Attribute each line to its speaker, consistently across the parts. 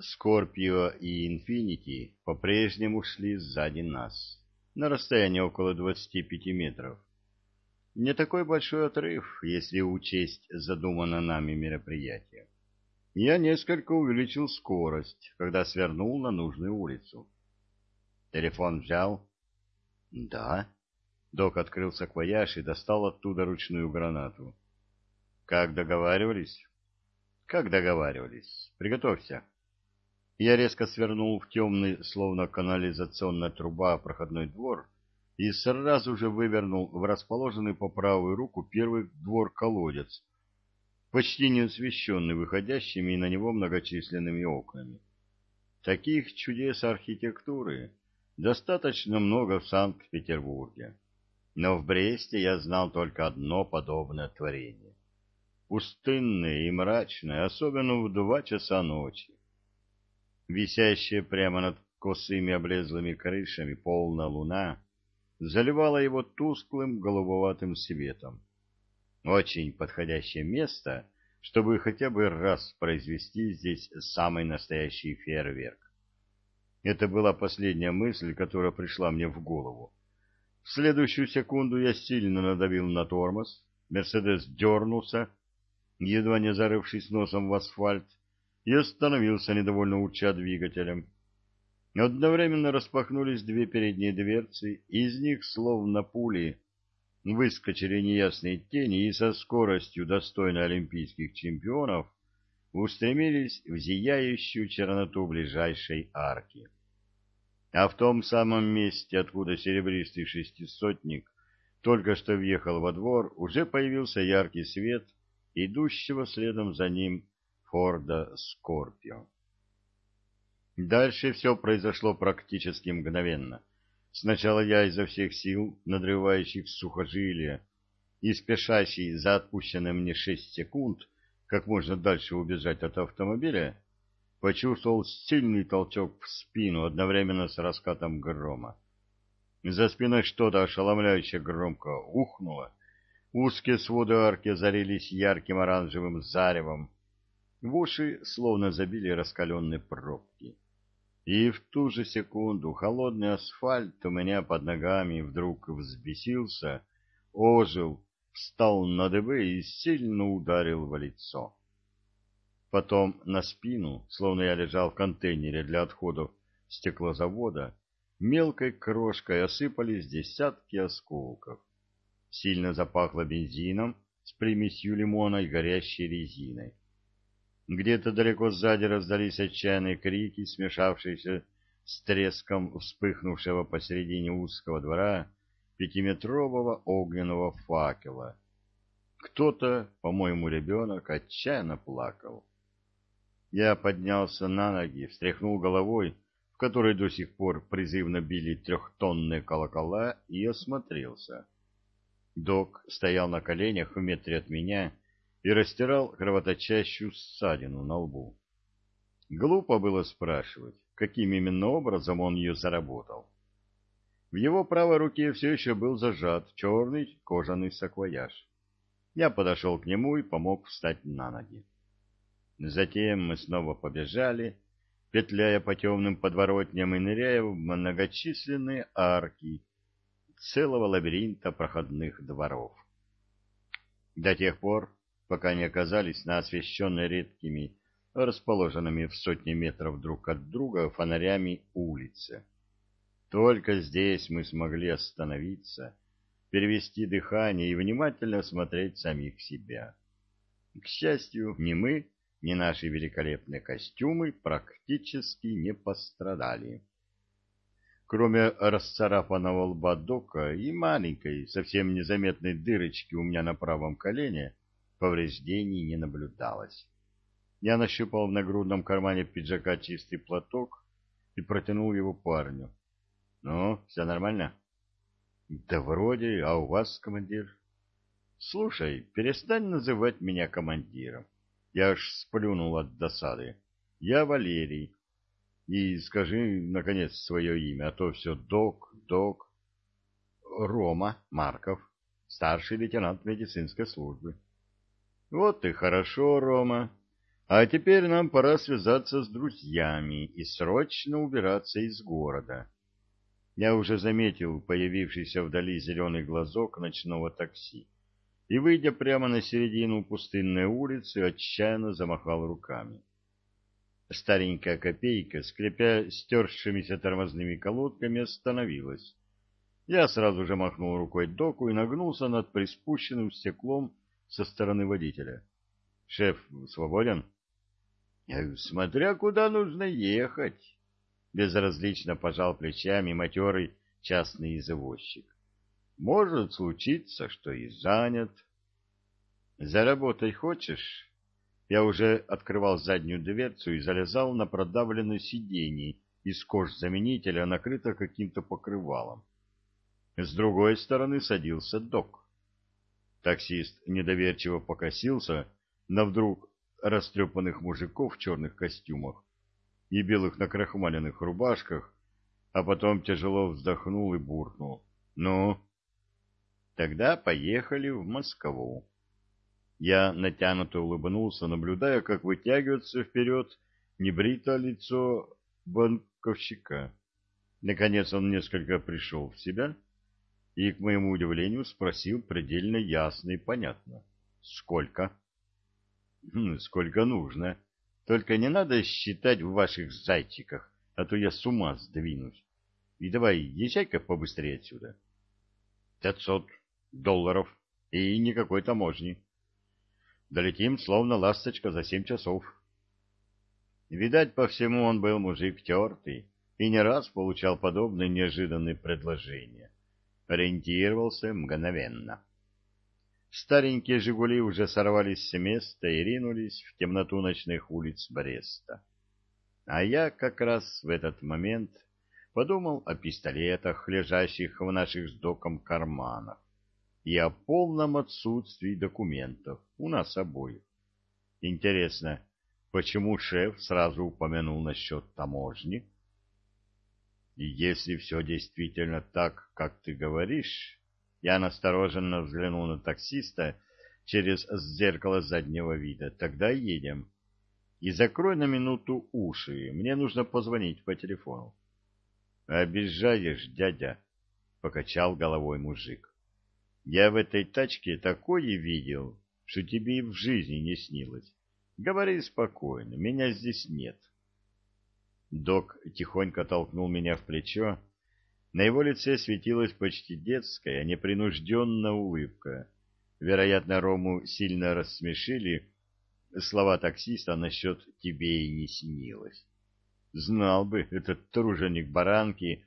Speaker 1: Скорпио и Инфинити по-прежнему шли сзади нас, на расстоянии около 25 метров. Не такой большой отрыв, если учесть задуманное нами мероприятие. Я несколько увеличил скорость, когда свернул на нужную улицу. Телефон взял? Да. Док открыл саквояж и достал оттуда ручную гранату. Как договаривались? Как договаривались. Приготовься. Я резко свернул в темный, словно канализационная труба, проходной двор и сразу же вывернул в расположенный по правую руку первый двор-колодец, почти не освещенный выходящими на него многочисленными окнами. Таких чудес архитектуры достаточно много в Санкт-Петербурге, но в Бресте я знал только одно подобное творение. Пустынное и мрачное, особенно в два часа ночи висящая прямо над косыми облезлыми крышами полная луна заливала его тусклым голубоватым светом. Очень подходящее место, чтобы хотя бы раз произвести здесь самый настоящий фейерверк. Это была последняя мысль, которая пришла мне в голову. В следующую секунду я сильно надавил на тормоз, Мерседес дернулся, едва не зарывшись носом в асфальт, и остановился, недовольно урча двигателем. Одновременно распахнулись две передние дверцы, и из них, словно пули, выскочили неясные тени и со скоростью, достойной олимпийских чемпионов, устремились в зияющую черноту ближайшей арки. А в том самом месте, откуда серебристый шестисотник только что въехал во двор, уже появился яркий свет, идущего следом за ним Форда Скорпио. Дальше все произошло практически мгновенно. Сначала я изо всех сил, надрывающих сухожилия, и спешащий за отпущенные мне шесть секунд, как можно дальше убежать от автомобиля, почувствовал сильный толчок в спину одновременно с раскатом грома. За спиной что-то ошеломляюще громко ухнуло, узкие своды арки озарились ярким оранжевым заревом, в уши словно забили раскаленные пробки. И в ту же секунду холодный асфальт у меня под ногами вдруг взбесился, ожил, встал на дыбы и сильно ударил в лицо. Потом на спину, словно я лежал в контейнере для отходов стеклозавода, мелкой крошкой осыпались десятки осколков. Сильно запахло бензином с примесью лимона и горящей резиной. Где-то далеко сзади раздались отчаянные крики, смешавшиеся с треском вспыхнувшего посередине узкого двора пятиметрового огненного факела. Кто-то, по-моему, ребенок, отчаянно плакал. Я поднялся на ноги, встряхнул головой, в которой до сих пор призывно били трехтонные колокола, и осмотрелся. Док стоял на коленях в метре от меня и растирал кровоточащую ссадину на лбу. Глупо было спрашивать, каким именно образом он ее заработал. В его правой руке все еще был зажат черный кожаный саквояж. Я подошел к нему и помог встать на ноги. Затем мы снова побежали, петляя по темным подворотням и ныряя в многочисленные арки целого лабиринта проходных дворов. До тех пор, пока не оказались на освещенной редкими, расположенными в сотни метров друг от друга фонарями улице. Только здесь мы смогли остановиться, перевести дыхание и внимательно смотреть самих себя. К счастью, ни мы, ни наши великолепные костюмы практически не пострадали. Кроме расцарапанного лба Дока и маленькой, совсем незаметной дырочки у меня на правом колене, повреждений не наблюдалось. Я нащупал в нагрудном кармане пиджака чистый платок и протянул его парню. — Ну, все нормально? — Да вроде, а у вас, командир? — Слушай, перестань называть меня командиром. Я аж сплюнул от досады. Я Валерий. И скажи, наконец, свое имя, а то все док, док. Рома Марков, старший лейтенант медицинской службы. Вот и хорошо, Рома. А теперь нам пора связаться с друзьями и срочно убираться из города. Я уже заметил появившийся вдали зеленый глазок ночного такси и, выйдя прямо на середину пустынной улицы, отчаянно замахал руками. Старенькая копейка, скрипя стершимися тормозными колодками, остановилась. Я сразу же махнул рукой доку и нагнулся над приспущенным стеклом со стороны водителя. — Шеф свободен? — Смотря куда нужно ехать безразлично пожал плечами матерый частный извозчик. Может случиться, что и занят. Заработать хочешь? Я уже открывал заднюю дверцу и залезал на продавленное сиденье из кожзаменителя, накрыто каким-то покрывалом. С другой стороны садился док. Таксист недоверчиво покосился на вдруг растрепанных мужиков в черных костюмах и белых накрахмаленных рубашках, а потом тяжело вздохнул и буркнул. «Ну?» «Тогда поехали в Москву». Я натянуто улыбнулся, наблюдая, как вытягивается вперед небритое лицо банковщика. Наконец он несколько пришел в себя и, к моему удивлению, спросил предельно ясно и понятно. «Сколько?» «Хм, «Сколько нужно?» Только не надо считать в ваших зайчиках, а то я с ума сдвинусь. И давай, езжай-ка побыстрее отсюда. Пятьсот долларов и никакой таможни. Долетим, словно ласточка, за семь часов. Видать, по всему он был мужик тертый и не раз получал подобные неожиданные предложения. Ориентировался мгновенно. Старенькие «Жигули» уже сорвались с места и ринулись в темноту ночных улиц Бреста. А я как раз в этот момент подумал о пистолетах, лежащих в наших с доком карманах, и о полном отсутствии документов у нас обоих. Интересно, почему шеф сразу упомянул насчет таможни? И если все действительно так, как ты говоришь, я настороженно взглянул на таксиста через зеркало заднего вида. Тогда едем. И закрой на минуту уши. Мне нужно позвонить по телефону. Обижаешь, дядя, покачал головой мужик. Я в этой тачке такое видел, что тебе и в жизни не снилось. Говори спокойно, меня здесь нет. Док тихонько толкнул меня в плечо на его лице светилась почти детская, непринужденная улыбка. Вероятно, Рому сильно рассмешили слова таксиста насчет «тебе и не снилось». Знал бы этот труженик баранки,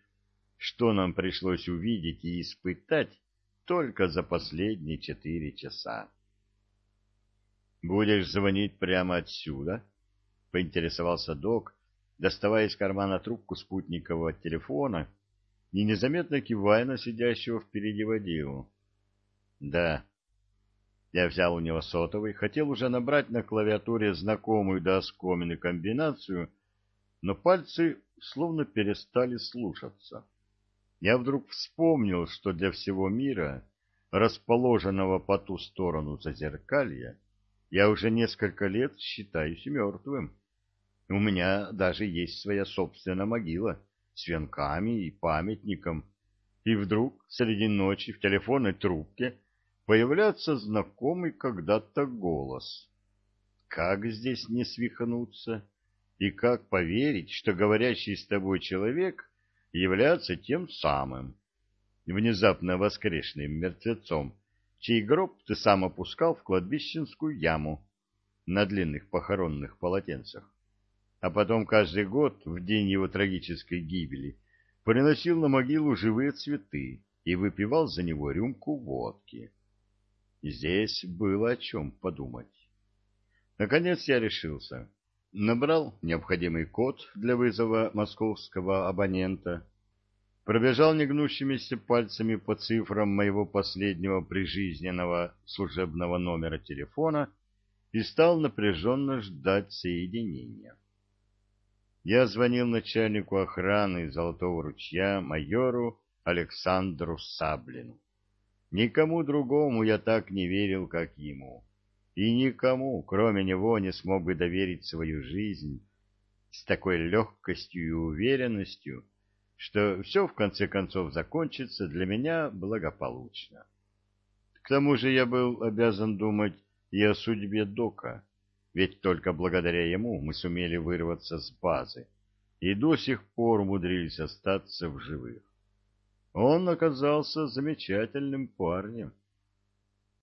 Speaker 1: что нам пришлось увидеть и испытать только за последние четыре часа. «Будешь звонить прямо отсюда?» — поинтересовался док, доставая из кармана трубку спутникового телефона — и незаметно кивая на сидящего впереди водилу. «Да». Я взял у него сотовый, хотел уже набрать на клавиатуре знакомую до оскомины комбинацию, но пальцы словно перестали слушаться. Я вдруг вспомнил, что для всего мира, расположенного по ту сторону зазеркалья, я уже несколько лет считаюсь мертвым. У меня даже есть своя собственная могила — с венками и памятником, и вдруг среди ночи в телефонной трубке появляется знакомый когда-то голос. Как здесь не свихнуться? И как поверить, что говорящий с тобой человек является тем самым, внезапно воскрешенным мертвецом, чей гроб ты сам опускал в кладбищенскую яму на длинных похоронных полотенцах? А потом каждый год, в день его трагической гибели, приносил на могилу живые цветы и выпивал за него рюмку водки. Здесь было о чем подумать. Наконец я решился. Набрал необходимый код для вызова московского абонента, пробежал негнущимися пальцами по цифрам моего последнего прижизненного служебного номера телефона и стал напряженно ждать соединения. Я звонил начальнику охраны Золотого ручья майору Александру Саблину. Никому другому я так не верил, как ему. и никому, кроме него, не смог бы доверить свою жизнь с такой легкостью и уверенностью, что все в конце концов закончится для меня благополучно. К тому же я был обязан думать и о судьбе Дока, ведь только благодаря ему мы сумели вырваться с базы и до сих пор умудрились остаться в живых. Он оказался замечательным парнем.